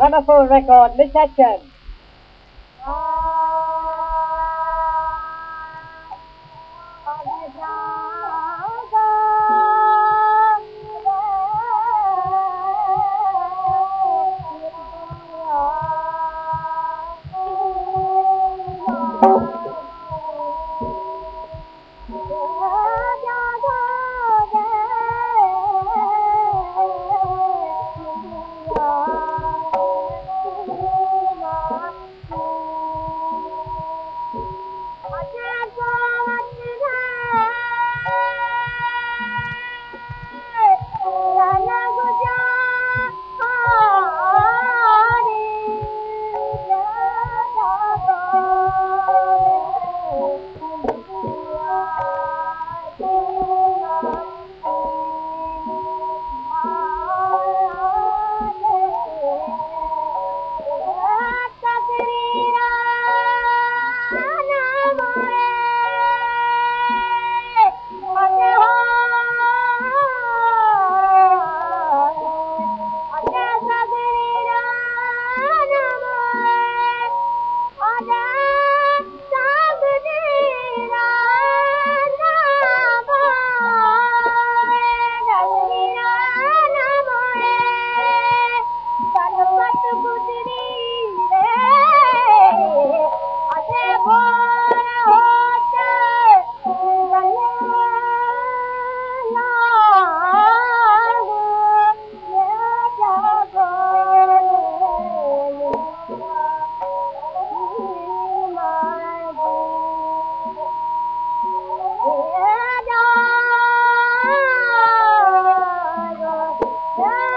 gramophone record, Miss Hutchins. Bye. Yeah.